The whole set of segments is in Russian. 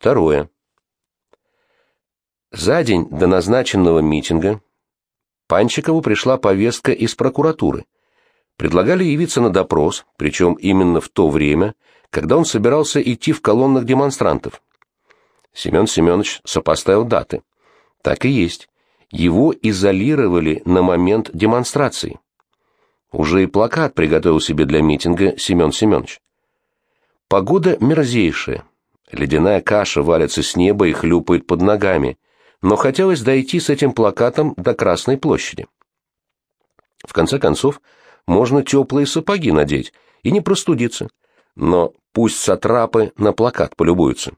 Второе. За день до назначенного митинга Панчикову пришла повестка из прокуратуры. Предлагали явиться на допрос, причем именно в то время, когда он собирался идти в колоннах демонстрантов. Семен Семенович сопоставил даты. Так и есть. Его изолировали на момент демонстрации. Уже и плакат приготовил себе для митинга Семен Семенович. Погода мерзейшая. Ледяная каша валится с неба и хлюпает под ногами, но хотелось дойти с этим плакатом до Красной площади. В конце концов, можно теплые сапоги надеть и не простудиться, но пусть сатрапы на плакат полюбуются.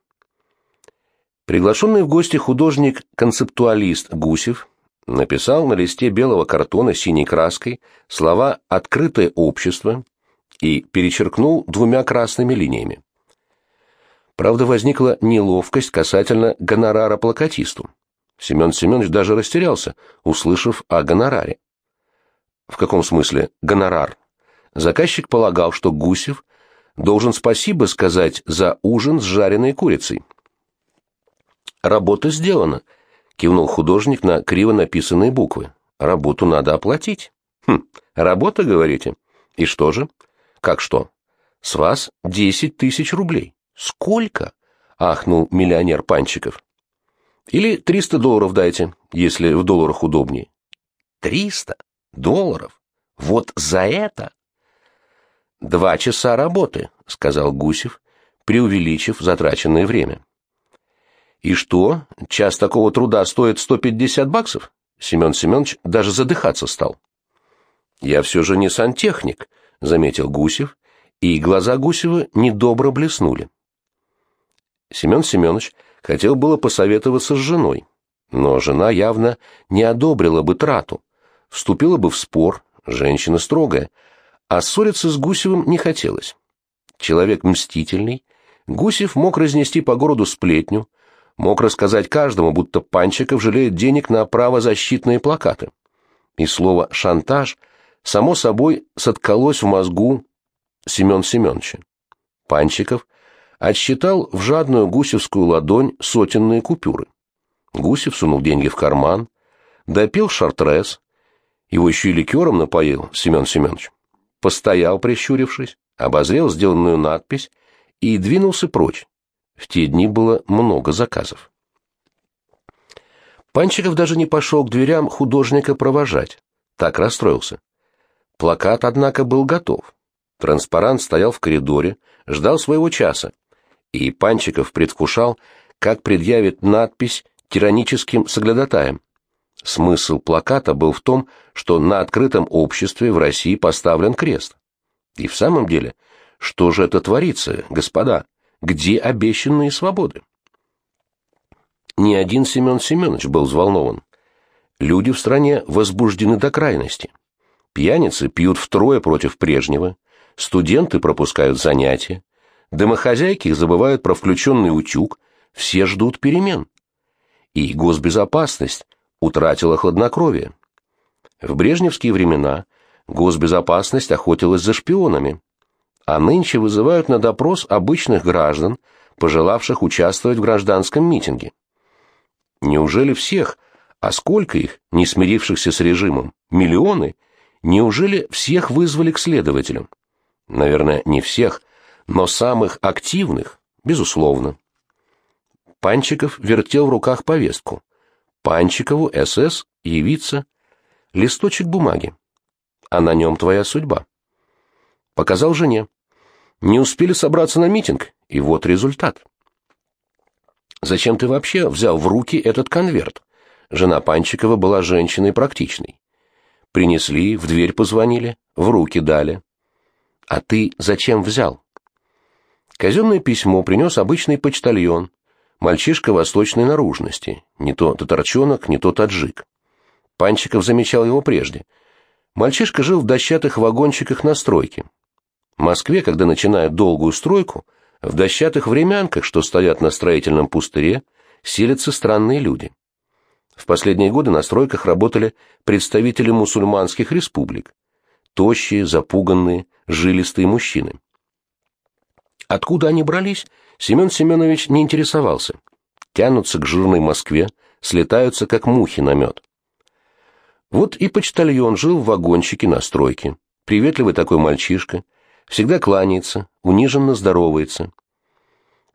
Приглашенный в гости художник-концептуалист Гусев написал на листе белого картона синей краской слова «открытое общество» и перечеркнул двумя красными линиями. Правда, возникла неловкость касательно гонорара плакатисту. Семен Семенович даже растерялся, услышав о гонораре. В каком смысле гонорар? Заказчик полагал, что Гусев должен спасибо сказать за ужин с жареной курицей. «Работа сделана», — кивнул художник на криво написанные буквы. «Работу надо оплатить». «Хм, работа, говорите? И что же?» «Как что?» «С вас десять тысяч рублей». «Сколько?» — ахнул миллионер Панчиков. «Или триста долларов дайте, если в долларах удобнее». «Триста долларов? Вот за это?» «Два часа работы», — сказал Гусев, преувеличив затраченное время. «И что, час такого труда стоит 150 баксов?» Семен Семенович даже задыхаться стал. «Я все же не сантехник», — заметил Гусев, и глаза Гусева недобро блеснули. Семен Семенович хотел было посоветоваться с женой, но жена явно не одобрила бы трату, вступила бы в спор, женщина строгая, а ссориться с Гусевым не хотелось. Человек мстительный, Гусев мог разнести по городу сплетню, мог рассказать каждому, будто Панчиков жалеет денег на правозащитные плакаты. И слово «шантаж» само собой соткалось в мозгу Семен Семеновича. Панчиков отсчитал в жадную гусевскую ладонь сотенные купюры. Гусев сунул деньги в карман, допил шартрес, его еще и ликером напоил Семен Семенович, постоял, прищурившись, обозрел сделанную надпись и двинулся прочь, в те дни было много заказов. Панчиков даже не пошел к дверям художника провожать. Так расстроился. Плакат, однако, был готов. Транспарант стоял в коридоре, ждал своего часа. И Панчиков предвкушал, как предъявит надпись тираническим соглядатаем. Смысл плаката был в том, что на открытом обществе в России поставлен крест. И в самом деле, что же это творится, господа? Где обещанные свободы? Ни один Семен Семенович был взволнован. Люди в стране возбуждены до крайности. Пьяницы пьют втрое против прежнего, студенты пропускают занятия, домохозяйки забывают про включенный утюг, все ждут перемен. И госбезопасность утратила хладнокровие. В брежневские времена госбезопасность охотилась за шпионами, а нынче вызывают на допрос обычных граждан, пожелавших участвовать в гражданском митинге. Неужели всех, а сколько их, не смирившихся с режимом, миллионы, неужели всех вызвали к следователям? Наверное, не всех, но самых активных, безусловно. Панчиков вертел в руках повестку. Панчикову СС явиться листочек бумаги, а на нем твоя судьба. Показал жене. Не успели собраться на митинг, и вот результат. Зачем ты вообще взял в руки этот конверт? Жена Панчикова была женщиной практичной. Принесли, в дверь позвонили, в руки дали. А ты зачем взял? Казенное письмо принес обычный почтальон, мальчишка восточной наружности, не то татарчонок, не то таджик. Панчиков замечал его прежде. Мальчишка жил в дощатых вагончиках на стройке. В Москве, когда начинают долгую стройку, в дощатых времянках, что стоят на строительном пустыре, селятся странные люди. В последние годы на стройках работали представители мусульманских республик. Тощие, запуганные, жилистые мужчины. Откуда они брались, Семен Семенович не интересовался. Тянутся к жирной Москве, слетаются, как мухи на мед. Вот и почтальон жил в вагончике на стройке. Приветливый такой мальчишка, всегда кланяется, униженно здоровается.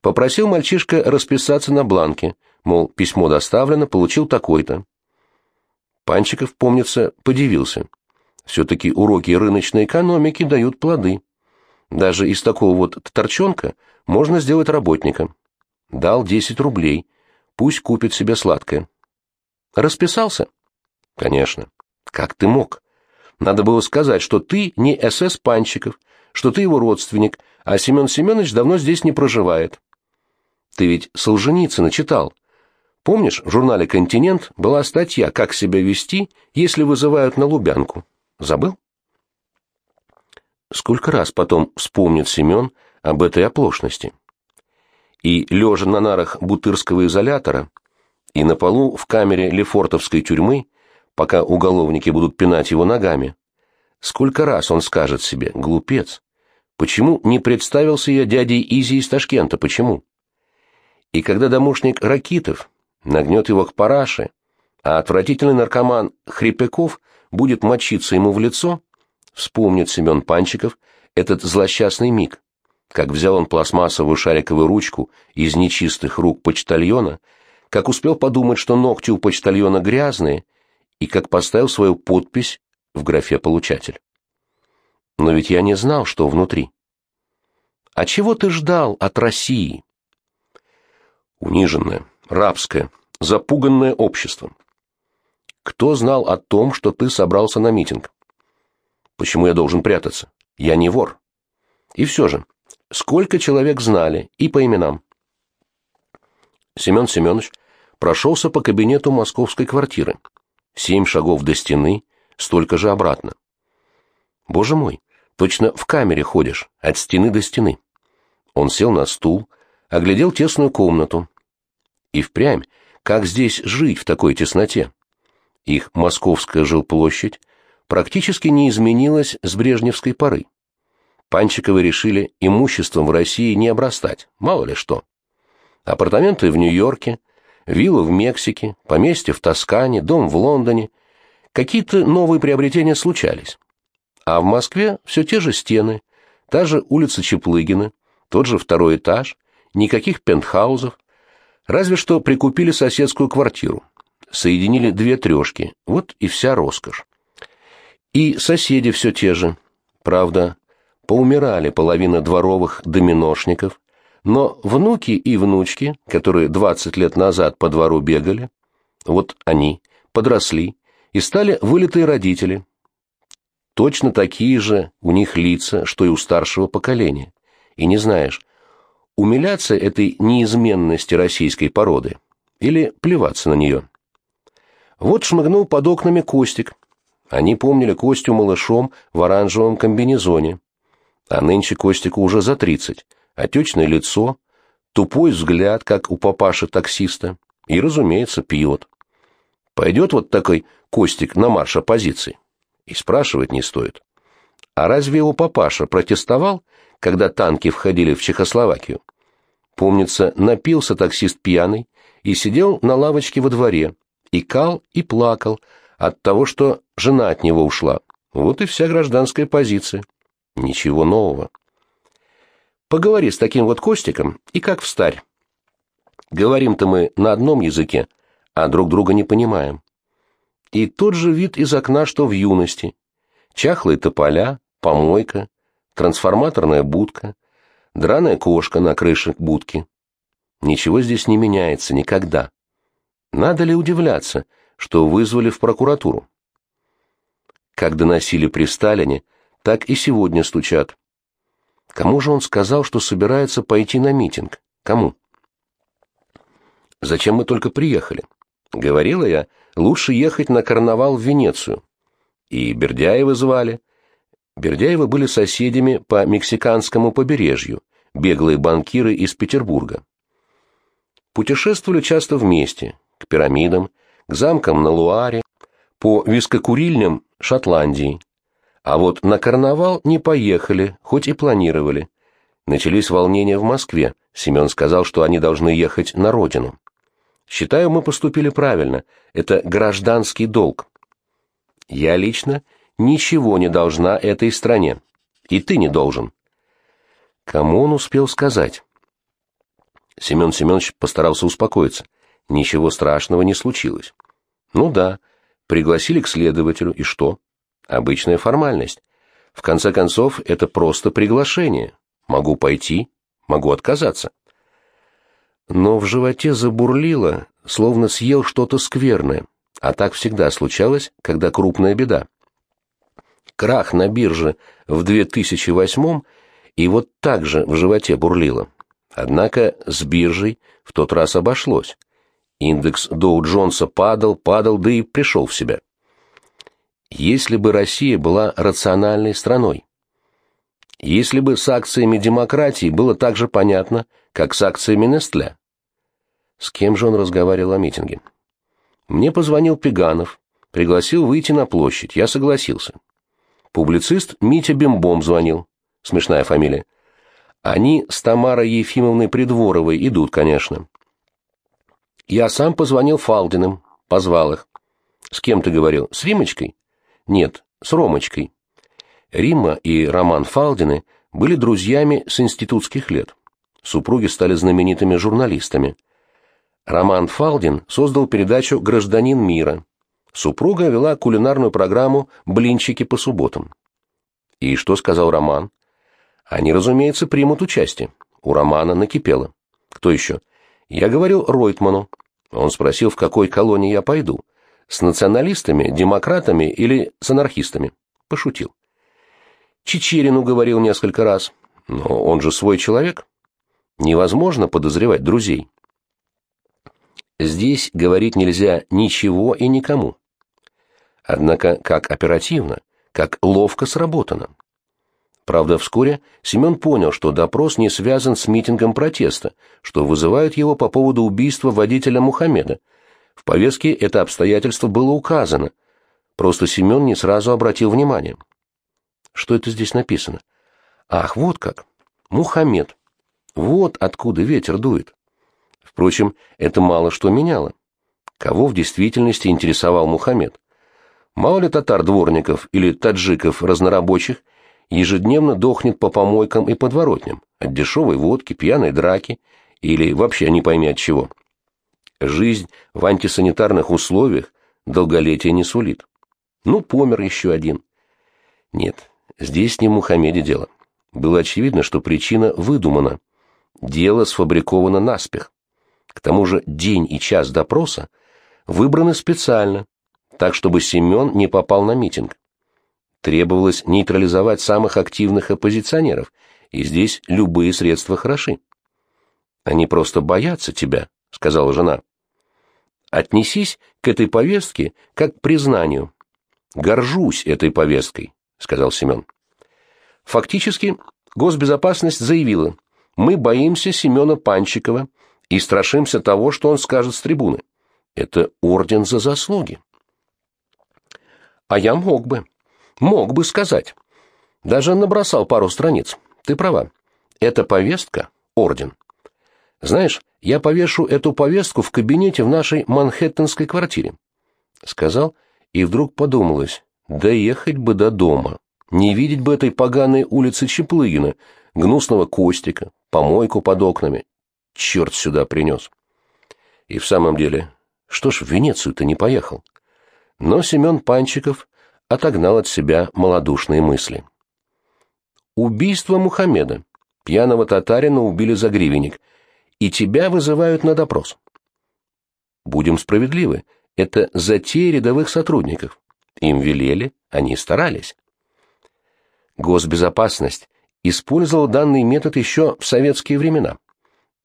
Попросил мальчишка расписаться на бланке, мол, письмо доставлено, получил такой-то. Панчиков, помнится, подивился. Все-таки уроки рыночной экономики дают плоды. Даже из такого вот торчонка можно сделать работника. Дал 10 рублей, пусть купит себе сладкое. Расписался? Конечно. Как ты мог? Надо было сказать, что ты не СС Панчиков, что ты его родственник, а Семен Семенович давно здесь не проживает. Ты ведь Солженицына читал. Помнишь, в журнале «Континент» была статья «Как себя вести, если вызывают на Лубянку». Забыл? Сколько раз потом вспомнит Семен об этой оплошности. И, лежа на нарах бутырского изолятора, и на полу в камере Лефортовской тюрьмы, пока уголовники будут пинать его ногами, сколько раз он скажет себе «глупец». Почему не представился я дядей Изи из Ташкента? Почему? И когда домушник Ракитов нагнет его к параше, а отвратительный наркоман Хрипяков будет мочиться ему в лицо, вспомнит Семен Панчиков этот злосчастный миг, как взял он пластмассовую шариковую ручку из нечистых рук почтальона, как успел подумать, что ногти у почтальона грязные, и как поставил свою подпись в графе «Получатель». Но ведь я не знал, что внутри. А чего ты ждал от России? Униженное, рабское, запуганное обществом. Кто знал о том, что ты собрался на митинг? Почему я должен прятаться? Я не вор. И все же, сколько человек знали, и по именам? Семен Семенович прошелся по кабинету московской квартиры. Семь шагов до стены, столько же обратно. Боже мой, точно в камере ходишь, от стены до стены. Он сел на стул, оглядел тесную комнату. И впрямь, как здесь жить в такой тесноте? Их московская жилплощадь практически не изменилась с брежневской поры. Панчиковы решили имуществом в России не обрастать, мало ли что. Апартаменты в Нью-Йорке, вилла в Мексике, поместье в Тоскане, дом в Лондоне. Какие-то новые приобретения случались. А в Москве все те же стены, та же улица Чеплыгина, тот же второй этаж, никаких пентхаузов, разве что прикупили соседскую квартиру, соединили две трешки, вот и вся роскошь. И соседи все те же, правда, поумирали половина дворовых доминошников, но внуки и внучки, которые 20 лет назад по двору бегали, вот они подросли и стали вылитые родители. Точно такие же у них лица, что и у старшего поколения и не знаешь, умиляться этой неизменности российской породы или плеваться на нее. Вот шмыгнул под окнами Костик. Они помнили Костю малышом в оранжевом комбинезоне. А нынче Костику уже за тридцать, отечное лицо, тупой взгляд, как у папаши-таксиста, и, разумеется, пьет. Пойдет вот такой Костик на марш оппозиции? И спрашивать не стоит. А разве его папаша протестовал когда танки входили в Чехословакию. Помнится, напился таксист пьяный и сидел на лавочке во дворе, и кал, и плакал от того, что жена от него ушла. Вот и вся гражданская позиция. Ничего нового. Поговори с таким вот Костиком, и как встарь. Говорим-то мы на одном языке, а друг друга не понимаем. И тот же вид из окна, что в юности. Чахлые тополя, помойка, трансформаторная будка, драная кошка на крыше будки. Ничего здесь не меняется никогда. Надо ли удивляться, что вызвали в прокуратуру? Как доносили при Сталине, так и сегодня стучат. Кому же он сказал, что собирается пойти на митинг? Кому? Зачем мы только приехали? Говорила я, лучше ехать на карнавал в Венецию. И Бердяева звали, Бердяевы были соседями по мексиканскому побережью, беглые банкиры из Петербурга. Путешествовали часто вместе, к пирамидам, к замкам на Луаре, по вискокурильням Шотландии. А вот на карнавал не поехали, хоть и планировали. Начались волнения в Москве. Семен сказал, что они должны ехать на родину. Считаю, мы поступили правильно. Это гражданский долг. Я лично ничего не должна этой стране. И ты не должен. Кому он успел сказать? Семен Семенович постарался успокоиться. Ничего страшного не случилось. Ну да, пригласили к следователю, и что? Обычная формальность. В конце концов, это просто приглашение. Могу пойти, могу отказаться. Но в животе забурлило, словно съел что-то скверное, а так всегда случалось, когда крупная беда. Крах на бирже в 2008 и вот так же в животе бурлило. Однако с биржей в тот раз обошлось. Индекс Доу-Джонса падал, падал, да и пришел в себя. Если бы Россия была рациональной страной, если бы с акциями демократии было так же понятно, как с акциями Нестля. С кем же он разговаривал о митинге? Мне позвонил Пеганов, пригласил выйти на площадь, я согласился. Публицист Митя Бембом звонил, смешная фамилия. Они с Тамарой Ефимовной Придворовой идут, конечно. Я сам позвонил Фалдиным, позвал их. С кем ты говорил? С Римочкой? Нет, с Ромочкой. Римма и Роман Фалдины были друзьями с институтских лет. Супруги стали знаменитыми журналистами. Роман Фалдин создал передачу «Гражданин мира». Супруга вела кулинарную программу «Блинчики по субботам». И что сказал Роман? Они, разумеется, примут участие. У Романа накипело. Кто еще? Я говорил Ройтману. Он спросил, в какой колонии я пойду. С националистами, демократами или с анархистами. Пошутил. Чечерину говорил несколько раз. Но он же свой человек. Невозможно подозревать друзей. Здесь говорить нельзя ничего и никому. Однако как оперативно, как ловко сработано. Правда, вскоре Семен понял, что допрос не связан с митингом протеста, что вызывают его по поводу убийства водителя Мухаммеда. В повестке это обстоятельство было указано, просто Семен не сразу обратил внимание. Что это здесь написано? Ах, вот как. Мухаммед. Вот откуда ветер дует. Впрочем, это мало что меняло. Кого в действительности интересовал Мухаммед? Мало ли татар-дворников или таджиков разнорабочих – ежедневно дохнет по помойкам и подворотням, от дешевой водки, пьяной драки или вообще не пойми от чего. Жизнь в антисанитарных условиях долголетия не сулит. Ну, помер еще один. Нет, здесь не Мухаммеде дело. Было очевидно, что причина выдумана. Дело сфабриковано наспех. К тому же день и час допроса выбраны специально, так чтобы Семен не попал на митинг требовалось нейтрализовать самых активных оппозиционеров, и здесь любые средства хороши. «Они просто боятся тебя», — сказала жена. «Отнесись к этой повестке как к признанию». «Горжусь этой повесткой», — сказал Семен. Фактически, госбезопасность заявила, мы боимся Семена Панчикова и страшимся того, что он скажет с трибуны. Это орден за заслуги. А я мог бы. Мог бы сказать. Даже набросал пару страниц. Ты права. Эта повестка — орден. Знаешь, я повешу эту повестку в кабинете в нашей манхэттенской квартире. Сказал, и вдруг подумалось, доехать бы до дома. Не видеть бы этой поганой улицы Чеплыгина, гнусного Костика, помойку под окнами. Черт сюда принес. И в самом деле, что ж в Венецию-то не поехал? Но Семен Панчиков отогнал от себя малодушные мысли. Убийство Мухаммеда. Пьяного татарина убили за гривенник. И тебя вызывают на допрос. Будем справедливы, это затея рядовых сотрудников. Им велели, они старались. Госбезопасность использовал данный метод еще в советские времена.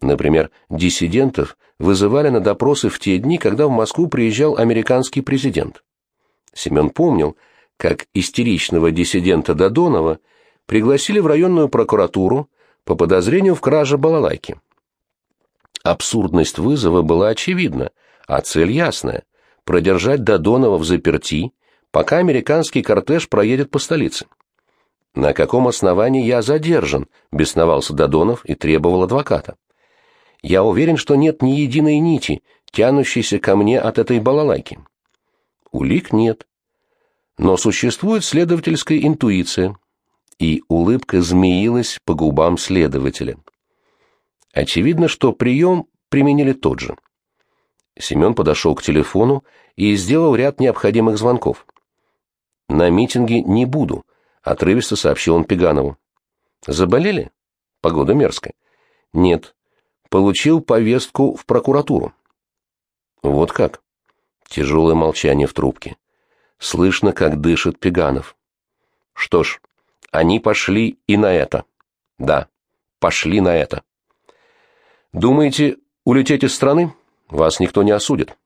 Например, диссидентов вызывали на допросы в те дни, когда в Москву приезжал американский президент. Семен помнил, как истеричного диссидента Додонова пригласили в районную прокуратуру по подозрению в краже балалайки. Абсурдность вызова была очевидна, а цель ясная – продержать Додонова в заперти, пока американский кортеж проедет по столице. На каком основании я задержан? Бесновался Додонов и требовал адвоката. Я уверен, что нет ни единой нити, тянущейся ко мне от этой балалайки. Улик нет. Но существует следовательская интуиция, и улыбка змеилась по губам следователя. Очевидно, что прием применили тот же. Семен подошел к телефону и сделал ряд необходимых звонков. «На митинге не буду», — отрывисто сообщил он Пеганову. «Заболели? Погода мерзкая». «Нет. Получил повестку в прокуратуру». «Вот как?» Тяжелое молчание в трубке. Слышно, как дышит Пеганов. «Что ж, они пошли и на это». «Да, пошли на это». «Думаете, улететь из страны? Вас никто не осудит».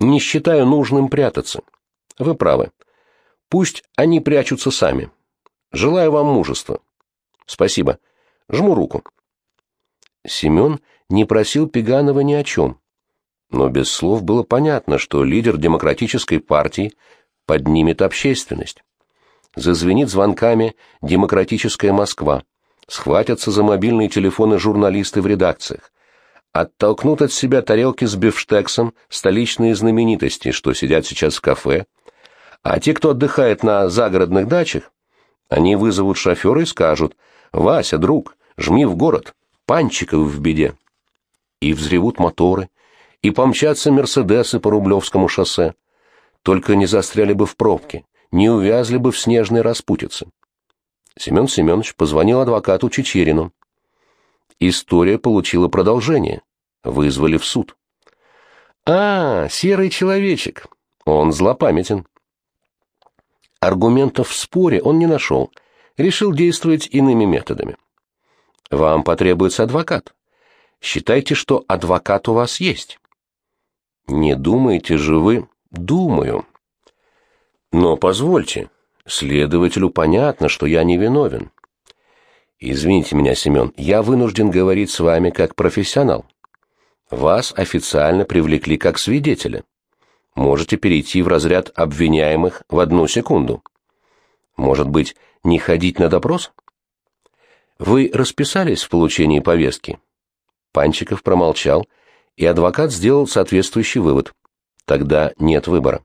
«Не считаю нужным прятаться. Вы правы. Пусть они прячутся сами. Желаю вам мужества. Спасибо. Жму руку. Семен не просил Пеганова ни о чем. Но без слов было понятно, что лидер демократической партии поднимет общественность. Зазвенит звонками «Демократическая Москва», схватятся за мобильные телефоны журналисты в редакциях, оттолкнут от себя тарелки с бифштексом столичные знаменитости, что сидят сейчас в кафе, а те, кто отдыхает на загородных дачах, они вызовут шофера и скажут «Вася, друг, жми в город, Панчиков в беде». И взревут моторы, и помчатся мерседесы по Рублевскому шоссе. Только не застряли бы в пробке, не увязли бы в снежной распутице. Семен Семенович позвонил адвокату Чечерину. История получила продолжение. Вызвали в суд. «А, серый человечек. Он злопамятен. Аргументов в споре он не нашел, решил действовать иными методами. Вам потребуется адвокат. Считайте, что адвокат у вас есть. Не думаете же вы? Думаю. Но позвольте, следователю понятно, что я не виновен. Извините меня, Семен, я вынужден говорить с вами как профессионал. Вас официально привлекли как свидетеля можете перейти в разряд обвиняемых в одну секунду. Может быть, не ходить на допрос? Вы расписались в получении повестки? Панчиков промолчал, и адвокат сделал соответствующий вывод. Тогда нет выбора.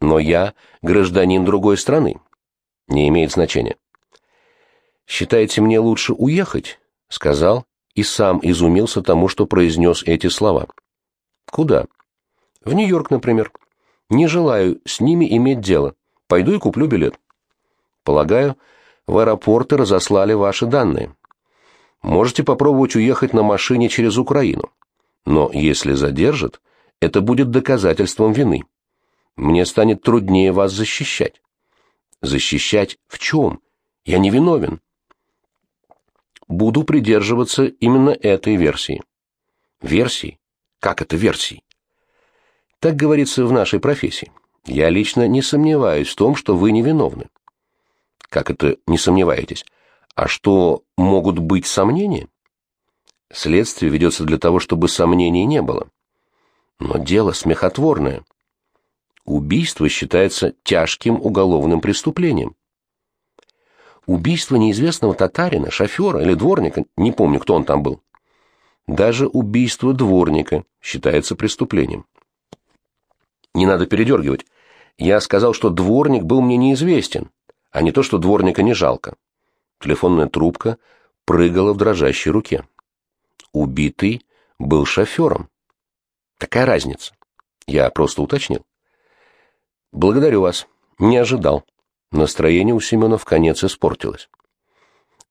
Но я гражданин другой страны. Не имеет значения. «Считаете, мне лучше уехать?» — сказал, и сам изумился тому, что произнес эти слова. «Куда?» В Нью-Йорк, например. Не желаю с ними иметь дело. Пойду и куплю билет. Полагаю, в аэропорты разослали ваши данные. Можете попробовать уехать на машине через Украину. Но если задержат, это будет доказательством вины. Мне станет труднее вас защищать. Защищать в чем? Я не виновен. Буду придерживаться именно этой версии. Версии? Как это версии? Так говорится в нашей профессии. Я лично не сомневаюсь в том, что вы невиновны. Как это не сомневаетесь? А что, могут быть сомнения? Следствие ведется для того, чтобы сомнений не было. Но дело смехотворное. Убийство считается тяжким уголовным преступлением. Убийство неизвестного татарина, шофера или дворника, не помню, кто он там был. Даже убийство дворника считается преступлением. Не надо передергивать. Я сказал, что дворник был мне неизвестен, а не то, что дворника не жалко. Телефонная трубка прыгала в дрожащей руке. Убитый был шофером. Такая разница. Я просто уточнил. Благодарю вас. Не ожидал. Настроение у Семена в конец испортилось.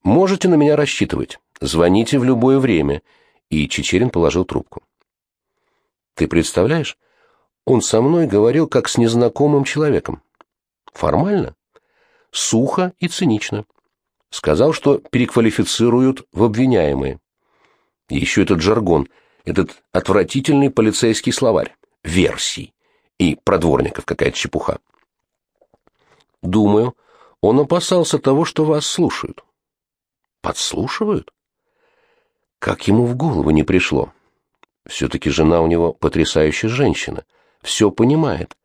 Можете на меня рассчитывать. Звоните в любое время. И Чечерин положил трубку. Ты представляешь, он со мной говорил как с незнакомым человеком. Формально, сухо и цинично. Сказал, что переквалифицируют в обвиняемые. Еще этот жаргон, этот отвратительный полицейский словарь. Версий. И про дворников какая-то чепуха. Думаю, он опасался того, что вас слушают. Подслушивают? Как ему в голову не пришло? Все-таки жена у него потрясающая женщина — все понимает.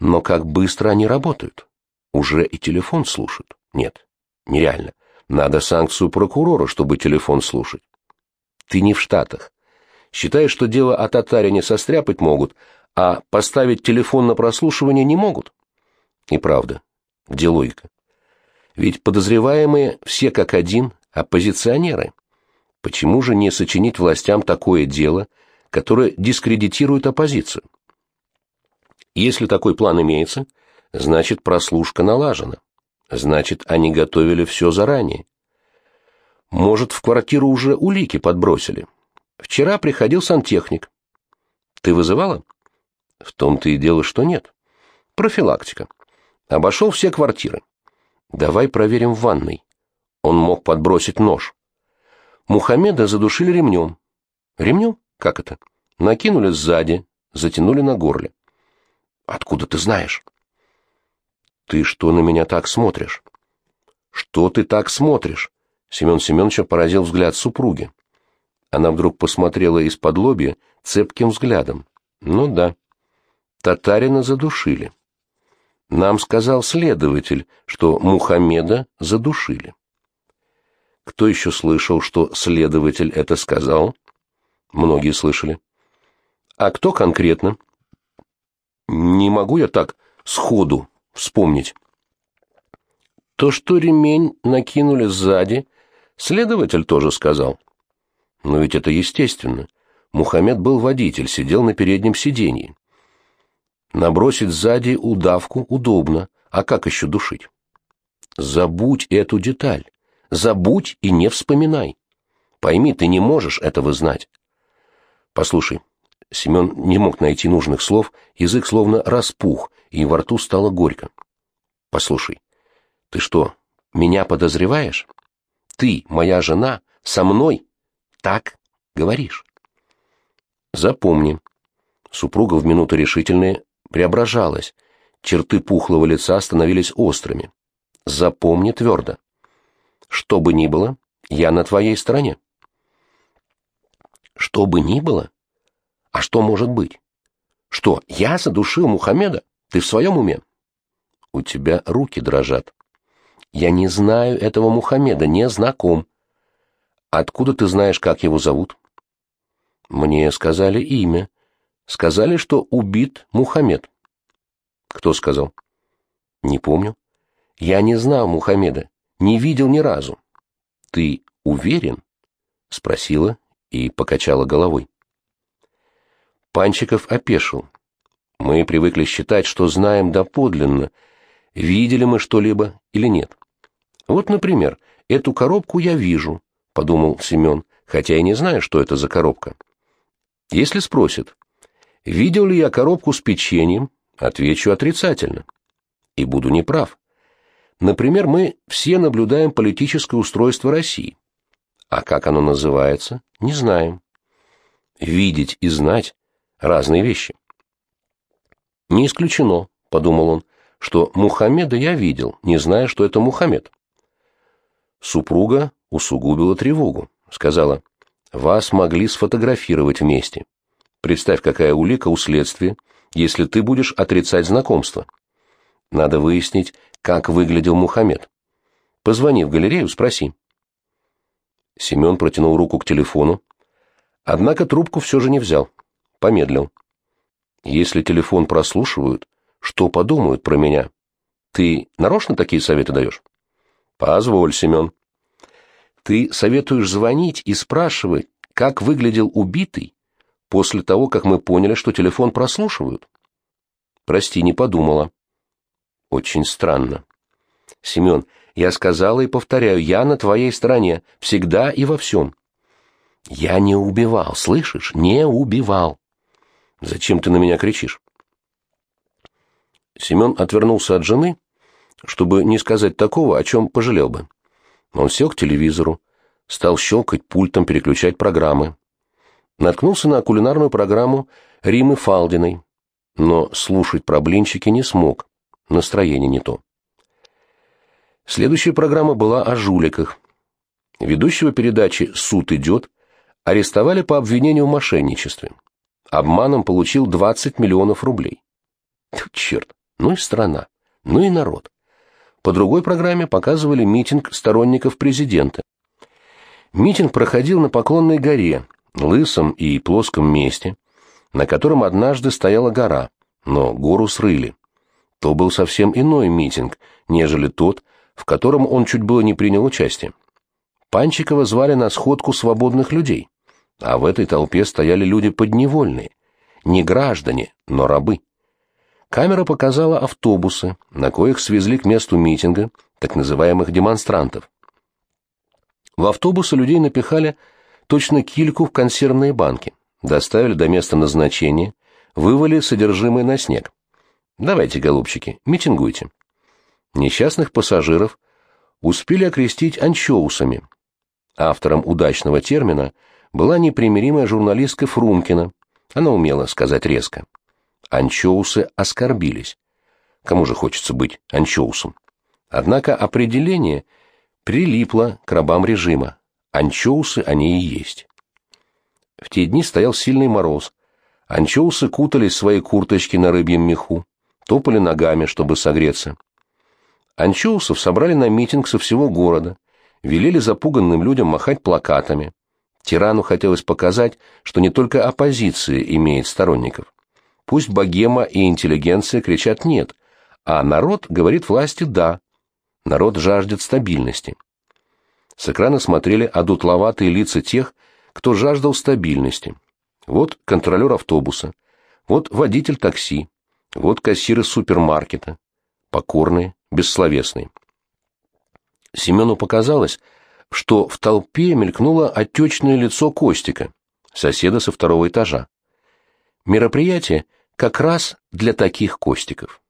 Но как быстро они работают? Уже и телефон слушают. Нет, нереально. Надо санкцию прокурора, чтобы телефон слушать. Ты не в Штатах. Считаешь, что дело о татарине состряпать могут, а поставить телефон на прослушивание не могут? И правда. Где логика? Ведь подозреваемые все как один оппозиционеры. Почему же не сочинить властям такое дело, которое дискредитирует оппозицию? Если такой план имеется, значит прослушка налажена. Значит, они готовили все заранее. Может, в квартиру уже улики подбросили. Вчера приходил сантехник. Ты вызывала? В том-то и дело, что нет. Профилактика. Обошел все квартиры. Давай проверим в ванной. Он мог подбросить нож. Мухаммеда задушили ремнем. Ремнем? Как это? Накинули сзади, затянули на горле. Откуда ты знаешь? Ты что на меня так смотришь? Что ты так смотришь? Семен Семеновича поразил взгляд супруги. Она вдруг посмотрела из-под лобья цепким взглядом. Ну да, татарина задушили. Нам сказал следователь, что Мухаммеда задушили. Кто еще слышал, что следователь это сказал? Многие слышали. А кто конкретно? Не могу я так сходу вспомнить. То, что ремень накинули сзади, следователь тоже сказал. Но ведь это естественно. Мухаммед был водитель, сидел на переднем сиденье. Набросить сзади удавку удобно, а как еще душить? Забудь эту деталь. Забудь и не вспоминай. Пойми, ты не можешь этого знать. Послушай, Семен не мог найти нужных слов, язык словно распух, и во рту стало горько. Послушай, ты что, меня подозреваешь? Ты, моя жена, со мной так говоришь. Запомни. Супруга в минуты решительные преображалась, черты пухлого лица становились острыми. Запомни твердо. Что бы ни было, я на твоей стороне. Что бы ни было? А что может быть? Что, я задушил Мухаммеда? Ты в своем уме? У тебя руки дрожат. Я не знаю этого Мухаммеда, не знаком. Откуда ты знаешь, как его зовут? Мне сказали имя. Сказали, что убит Мухаммед. Кто сказал? Не помню. Я не знал Мухаммеда, не видел ни разу. Ты уверен? Спросила и покачала головой. Панчиков опешил. Мы привыкли считать, что знаем доподлинно, видели мы что-либо или нет. Вот, например, эту коробку я вижу, подумал Семен, хотя и не знаю, что это за коробка. Если спросят, видел ли я коробку с печеньем, отвечу отрицательно. И буду неправ. Например, мы все наблюдаем политическое устройство России. А как оно называется, не знаем. Видеть и знать – разные вещи. Не исключено, подумал он, что Мухаммеда я видел, не зная, что это Мухаммед. Супруга усугубила тревогу, сказала, вас могли сфотографировать вместе. Представь, какая улика у следствия, если ты будешь отрицать знакомство. Надо выяснить, как выглядел Мухаммед. Позвони в галерею, спроси. Семен протянул руку к телефону, однако трубку все же не взял, помедлил. Если телефон прослушивают, что подумают про меня? Ты нарочно такие советы даешь? Позволь, Семен. Ты советуешь звонить и спрашивать, как выглядел убитый, после того, как мы поняли, что телефон прослушивают? Прости, не подумала. Очень странно. Семен, я сказала и повторяю, я на твоей стороне, всегда и во всем. Я не убивал, слышишь? Не убивал. Зачем ты на меня кричишь? Семен отвернулся от жены, чтобы не сказать такого, о чем пожалел бы. Он сел к телевизору, стал щелкать пультом, переключать программы. Наткнулся на кулинарную программу Римы Фалдиной, но слушать про блинчики не смог, настроение не то. Следующая программа была о жуликах. Ведущего передачи «Суд идет» арестовали по обвинению в мошенничестве. Обманом получил 20 миллионов рублей. Черт, ну и страна, ну и народ. По другой программе показывали митинг сторонников президента. Митинг проходил на Поклонной горе, лысом и плоском месте, на котором однажды стояла гора, но гору срыли. То был совсем иной митинг, нежели тот, в котором он чуть было не принял участие. Панчикова звали на сходку свободных людей, а в этой толпе стояли люди подневольные, не граждане, но рабы. Камера показала автобусы, на коих свезли к месту митинга так называемых демонстрантов. В автобусы людей напихали точно кильку в консервные банки, доставили до места назначения, вывали содержимое на снег. Давайте, голубчики, митингуйте. Несчастных пассажиров успели окрестить анчоусами. Автором удачного термина была непримиримая журналистка Фрумкина. Она умела сказать резко. Анчоусы оскорбились. Кому же хочется быть анчоусом? Однако определение прилипло к рабам режима. Анчоусы они и есть. В те дни стоял сильный мороз. Анчоусы кутались в свои курточки на рыбьем меху, топали ногами, чтобы согреться. Анчоусов собрали на митинг со всего города, велели запуганным людям махать плакатами. Тирану хотелось показать, что не только оппозиция имеет сторонников. Пусть богема и интеллигенция кричат «нет», а народ говорит власти «да». Народ жаждет стабильности. С экрана смотрели одутловатые лица тех, кто жаждал стабильности. Вот контролер автобуса, вот водитель такси, вот кассиры супермаркета. Покорные, бессловесные. Семену показалось, что в толпе мелькнуло отечное лицо Костика, соседа со второго этажа. Мероприятие как раз для таких Костиков.